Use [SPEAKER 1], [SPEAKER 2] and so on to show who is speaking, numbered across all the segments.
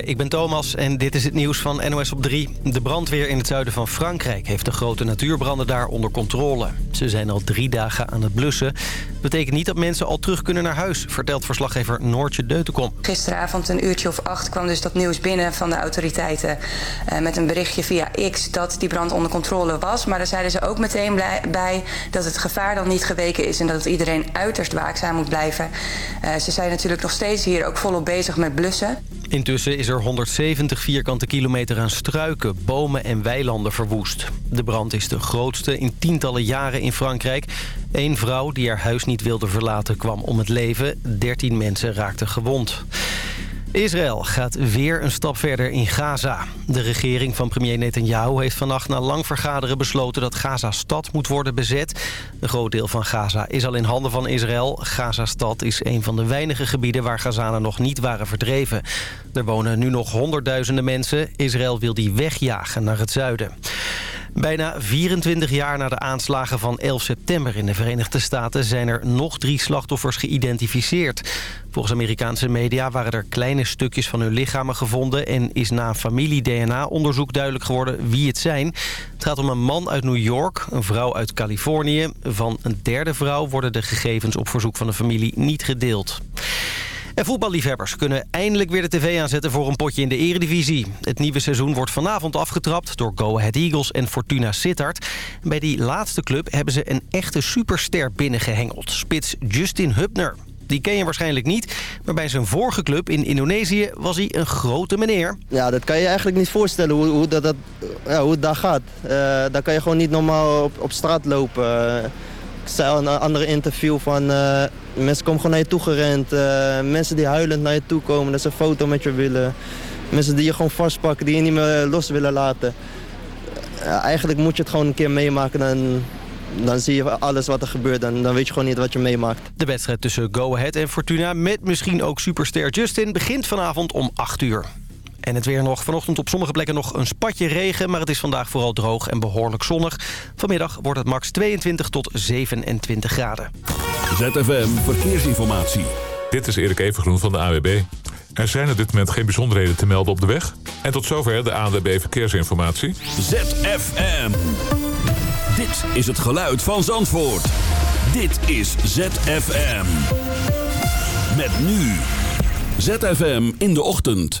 [SPEAKER 1] Ik ben Thomas en dit is het nieuws van NOS op 3. De brandweer in het zuiden van Frankrijk heeft de grote natuurbranden daar onder controle. Ze zijn al drie dagen aan het blussen. Dat betekent niet dat mensen al terug kunnen naar huis, vertelt verslaggever Noortje Deutenkom.
[SPEAKER 2] Gisteravond een uurtje of acht kwam dus dat nieuws binnen van de autoriteiten... Uh, met een berichtje via X dat die brand onder controle was. Maar daar zeiden ze ook meteen bij dat het gevaar dan niet geweken is... en dat iedereen uiterst waakzaam moet blijven. Uh, ze zijn natuurlijk nog steeds hier ook volop bezig met blussen.
[SPEAKER 1] Intussen is er 170 vierkante kilometer aan struiken, bomen en weilanden verwoest. De brand is de grootste in tientallen jaren in Frankrijk. Eén vrouw die haar huis niet wilde verlaten kwam om het leven. 13 mensen raakten gewond. Israël gaat weer een stap verder in Gaza. De regering van premier Netanyahu heeft vannacht na lang vergaderen besloten dat Gaza-stad moet worden bezet. Een groot deel van Gaza is al in handen van Israël. Gaza-stad is een van de weinige gebieden waar Gazanen nog niet waren verdreven. Er wonen nu nog honderdduizenden mensen. Israël wil die wegjagen naar het zuiden. Bijna 24 jaar na de aanslagen van 11 september in de Verenigde Staten... zijn er nog drie slachtoffers geïdentificeerd. Volgens Amerikaanse media waren er kleine stukjes van hun lichamen gevonden... en is na familie-DNA-onderzoek duidelijk geworden wie het zijn. Het gaat om een man uit New York, een vrouw uit Californië. Van een derde vrouw worden de gegevens op verzoek van de familie niet gedeeld. En voetballiefhebbers kunnen eindelijk weer de tv aanzetten voor een potje in de eredivisie. Het nieuwe seizoen wordt vanavond afgetrapt door Go Ahead Eagles en Fortuna Sittard. Bij die laatste club hebben ze een echte superster binnengehengeld. Spits Justin Hubner. Die ken je waarschijnlijk niet, maar bij zijn vorige club in Indonesië was hij een grote meneer.
[SPEAKER 3] Ja, dat kan je eigenlijk niet voorstellen hoe, hoe, dat, ja, hoe het daar gaat. Uh, daar kan je gewoon niet normaal op straat lopen. Ik zei in een andere interview van... Uh, mensen komen gewoon naar je toe gerend. Uh, mensen die huilend naar je toe komen, dat ze een foto met je willen. Mensen die je gewoon vastpakken, die je niet meer los willen laten. Uh, eigenlijk moet je het gewoon een keer meemaken... Dan, dan zie je alles wat er gebeurt en dan weet je gewoon niet wat je meemaakt.
[SPEAKER 1] De wedstrijd tussen Go Ahead en Fortuna met misschien ook superster Justin... begint vanavond om 8 uur. En het weer nog. Vanochtend op sommige plekken nog een spatje regen... maar het is vandaag vooral droog en behoorlijk zonnig. Vanmiddag wordt het max 22 tot 27 graden.
[SPEAKER 4] ZFM Verkeersinformatie.
[SPEAKER 5] Dit is Erik Evengroen van de AWB. Er zijn op dit moment geen bijzonderheden te melden op de weg. En tot zover de ANWB Verkeersinformatie.
[SPEAKER 4] ZFM. Dit is het geluid van Zandvoort. Dit is ZFM. Met nu. ZFM in de ochtend.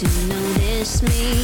[SPEAKER 6] to know this me.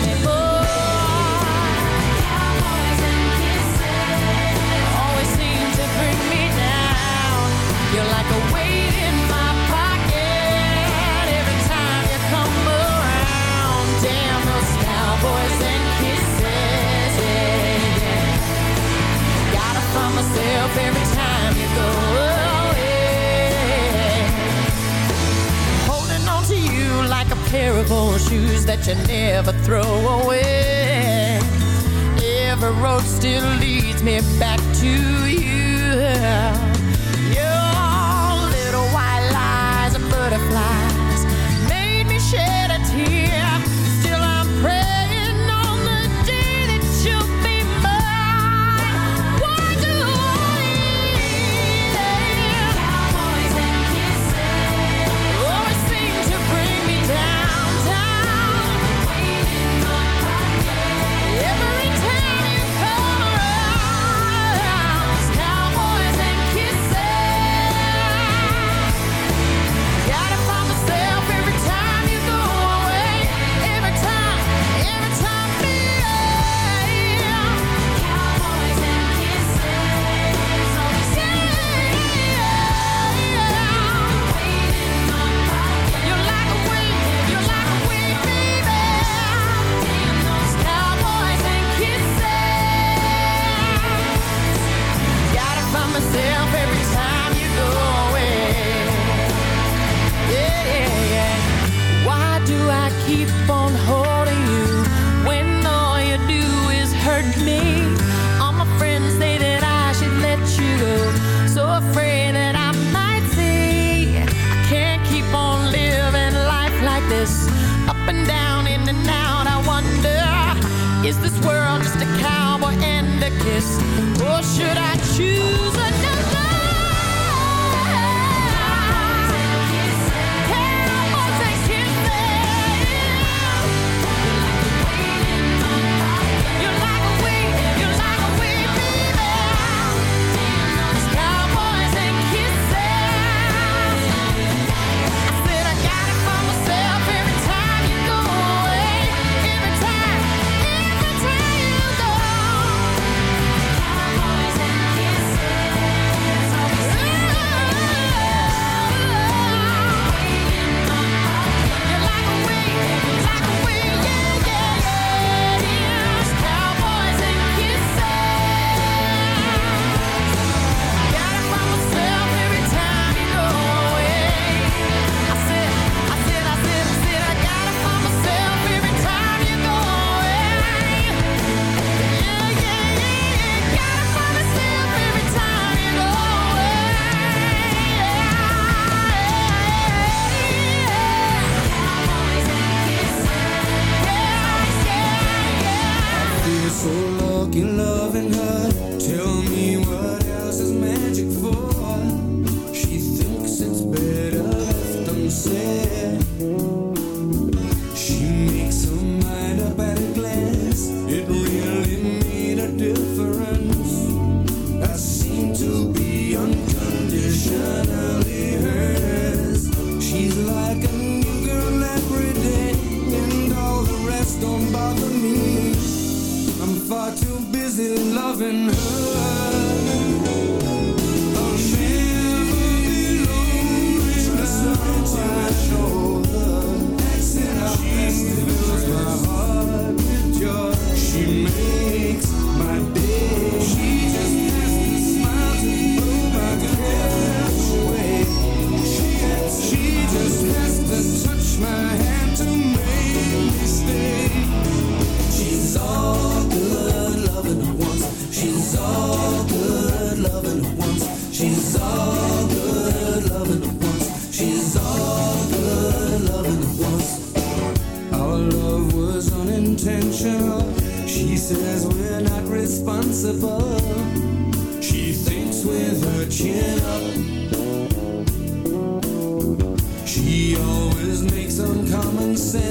[SPEAKER 7] Pair of old shoes that you never throw away. Every road still leads me back to you.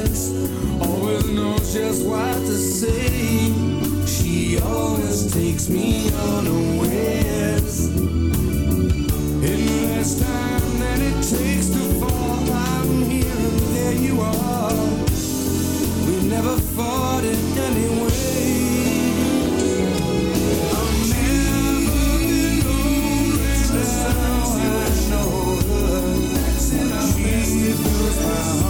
[SPEAKER 7] eyes. Always
[SPEAKER 8] knows just what to say. She always takes me unawares. In less time than it takes to fall, I'm here and there you are. We never fought it anyway. She feels my heart.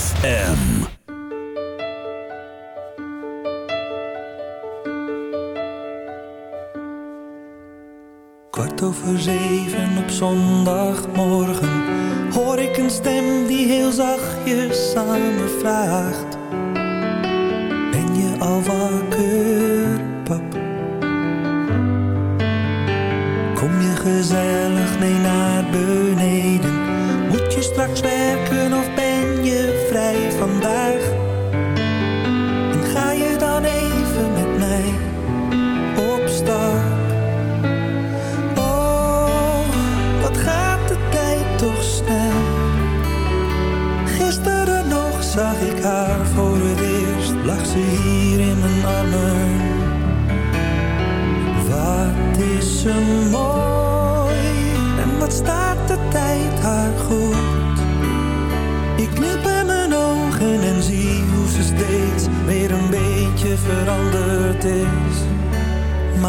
[SPEAKER 4] ZFM.
[SPEAKER 9] Kwart over zeven op zondagmorgen hoor ik een stem die heel zachtjes aan me vraagt.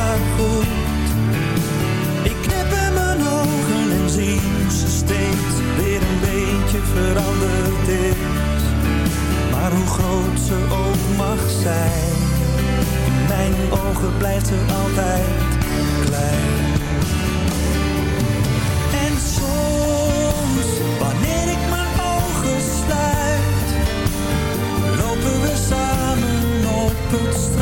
[SPEAKER 9] goed. Ik knip in mijn ogen en zie hoe ze steeds weer een beetje veranderd is. Maar hoe groot ze ook mag zijn, in mijn ogen blijft ze altijd klein. En soms, wanneer ik mijn ogen sluit, lopen we samen op het strand,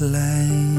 [SPEAKER 9] Klein.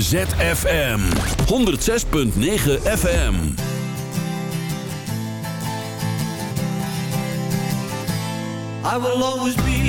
[SPEAKER 4] ZFM 106.9 FM.
[SPEAKER 10] I will always be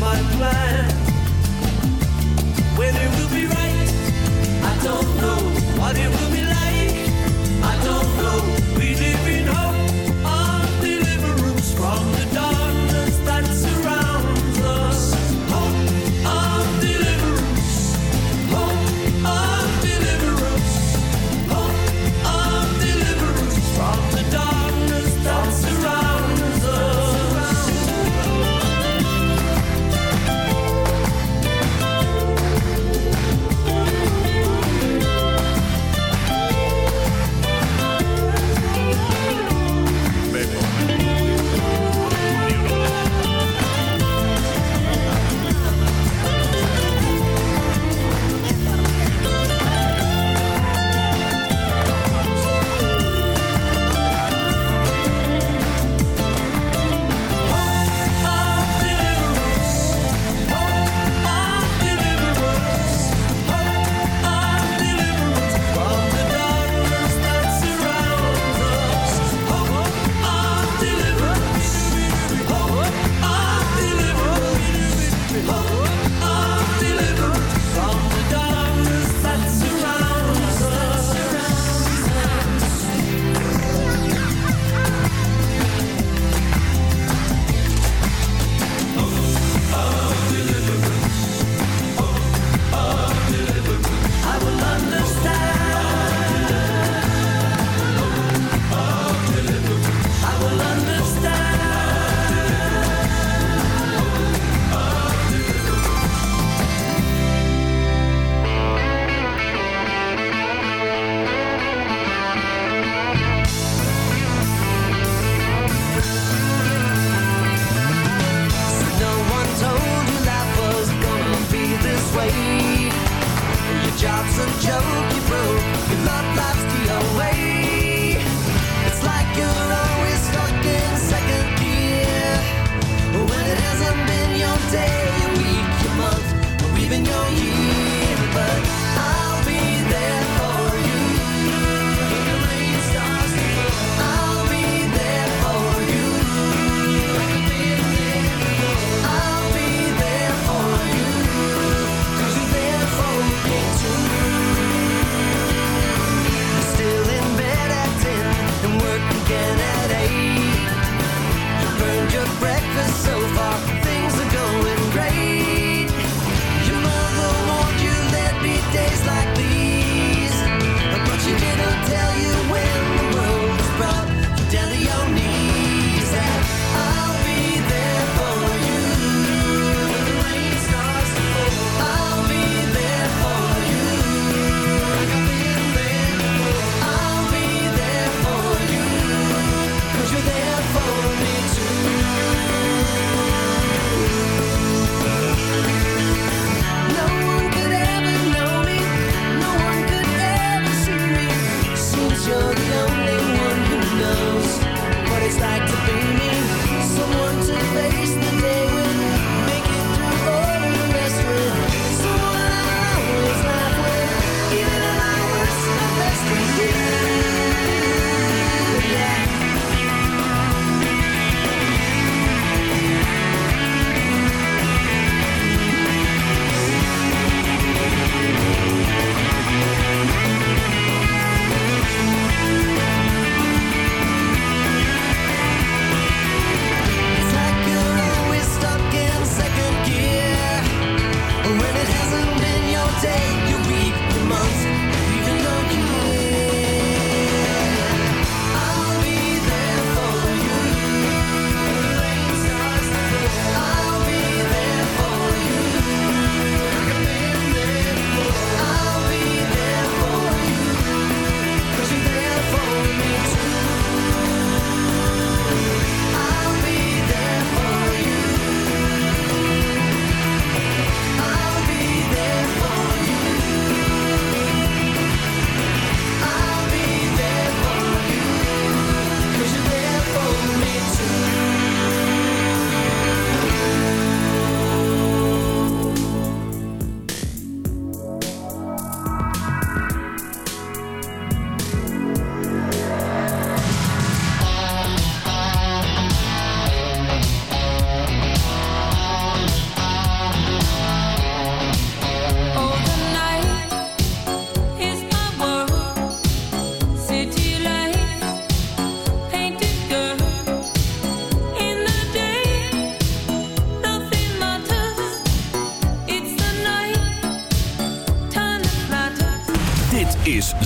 [SPEAKER 10] my plan.